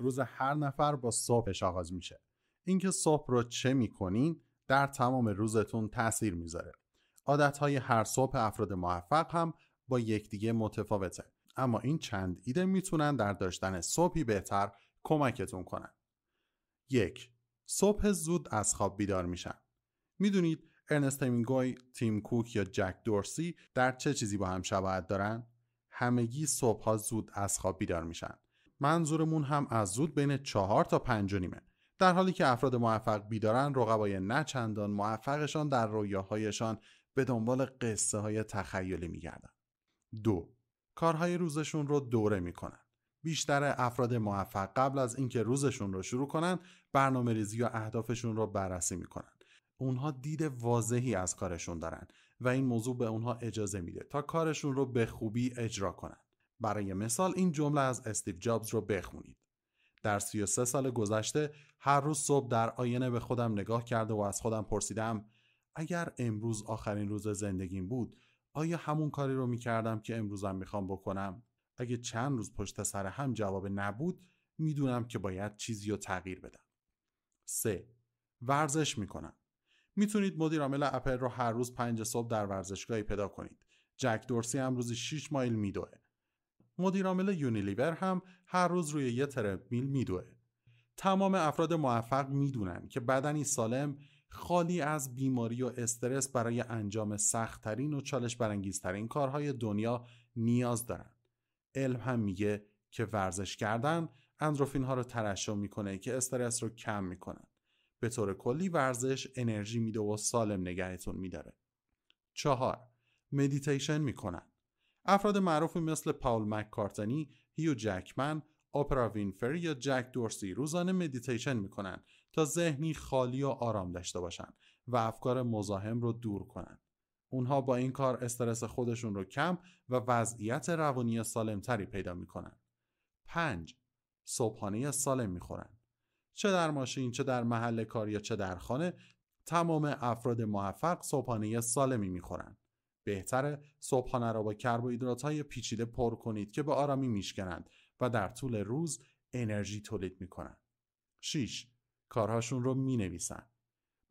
روز هر نفر با صبحش آغاز میشه. اینکه صبح رو چه می‌کنین در تمام روزتون تاثیر می‌ذاره. عادتهای هر صبح افراد موفق هم با یکدیگه متفاوته. اما این چند ایده می‌تونن در داشتن صبحی بهتر کمکتون کنن. یک صبح زود از خواب بیدار میشن. می‌دونید ارنست همینگوی، تیم کوک یا جک دورسی در چه چیزی با هم شباهت دارن؟ همگی صبحها زود از خواب بیدار میشن. منظورمون هم از زود بین چهار تا پنج و نیمه. در حالی که افراد موفق بیدارن رقبای نچندان موفقشان در رویاهایشان به دنبال قصه های تخیلی میگردن. دو کارهای روزشون رو دوره می‌کنن. بیشتر افراد موفق قبل از اینکه روزشون رو شروع کنن برنامه ریزی یا اهدافشون رو بررسی می‌کنن. اونها دید واضحی از کارشون دارن و این موضوع به اونها اجازه میده تا کارشون رو به خوبی اجرا کنن. برای مثال این جمله از استیو جابز رو بخونید. در 33 سال گذشته هر روز صبح در آینه به خودم نگاه کرده و از خودم پرسیدم اگر امروز آخرین روز زندگیم بود آیا همون کاری رو می‌کردم که امروزم می‌خوام بکنم؟ اگه چند روز پشت سر هم جواب نبود می‌دونم که باید چیزی رو تغییر بدم. 3. ورزش می‌کنم. می‌تونید مدیر عامل اپل رو هر روز پنج صبح در ورزشگاهی پیدا کنید. جک دورسی هم روزی 6 مایل میدوه. مدیر عامل یونیلیور هم هر روز روی یه ترپمیل میدوه. تمام افراد موفق می‌دونن که بدنی سالم خالی از بیماری و استرس برای انجام سختترین و چالش برانگیزترین کارهای دنیا نیاز دارن. علم هم میگه که ورزش کردن اندروفین ها رو ترشح می‌کنه که استرس رو کم می‌کنن. به طور کلی ورزش انرژی میده و سالم نگهتون میداره. چهار مدیتیشن می‌کنن. افراد معروفی مثل پاول مککارتنی، هیو جکمن، اپرا وینفری یا جک دورسی روزانه مدیتیشن می‌کنن تا ذهنی خالی و آرام داشته باشن و افکار مزاحم رو دور کنن. اونها با این کار استرس خودشون رو کم و وضعیت روانی سالمتری پیدا می‌کنن. 5. صبحانه سالم می‌خورن. چه در ماشین چه در محل کار یا چه در خانه تمام افراد موفق صبحانه سالمی می‌خورن. بهتره صبحانه را با کربوهیدرات های پیچیده پر کنید که به آرامی میشکنند و در طول روز انرژی تولید می‌کنن. 6. کارهاشون رو می نویسن.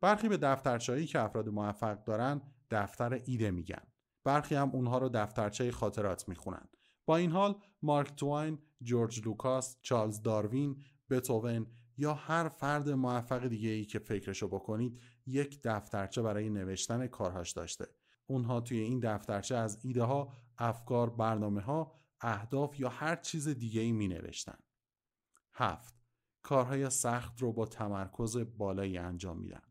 برخی به دفترچه‌ای که افراد موفق دارن دفتر ایده میگن. برخی هم اونها رو دفترچه خاطرات می‌خونن. با این حال مارک توین، جورج لوکاس، چارلز داروین، بتوون یا هر فرد موفق دیگه ای که فکرشو بکنید یک دفترچه برای نوشتن کارهاش داشته. اونها توی این دفترچه از ایده ها، افکار، برنامه ها، اهداف یا هر چیز دیگه ای می نوشتن. هفت کارهای سخت رو با تمرکز بالایی انجام میدن.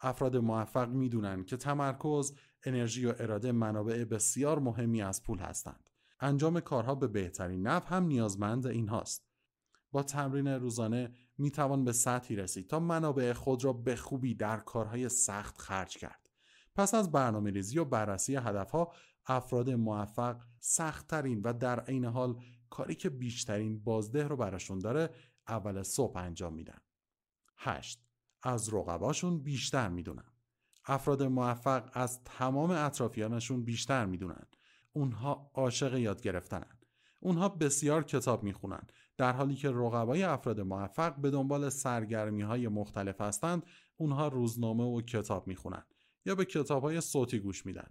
افراد موفق می‌دونن که تمرکز، انرژی و اراده منابع بسیار مهمی از پول هستند. انجام کارها به بهترین نحو هم نیازمند این هاست. با تمرین روزانه می توان به سطحی رسید تا منابع خود را به خوبی در کارهای سخت خرج کرد. پس از برنامه ریزی و بررسی هدفها افراد موفق سختترین و در عین حال کاری که بیشترین بازده رو براشون داره اول صبح انجام میدن. 8. از رقباشون بیشتر می‌دونن. افراد موفق از تمام اطرافیانشون بیشتر می‌دونن. اونها عاشق یاد گرفتنن. اونها بسیار کتاب می‌خونن در حالی که رقبای افراد موفق به دنبال سرگرمی های مختلف هستند اونها روزنامه و کتاب می‌خونن یا به کتاب های صوتی گوش میدن.